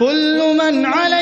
كُلُّ مَنْ عَلَيْهَا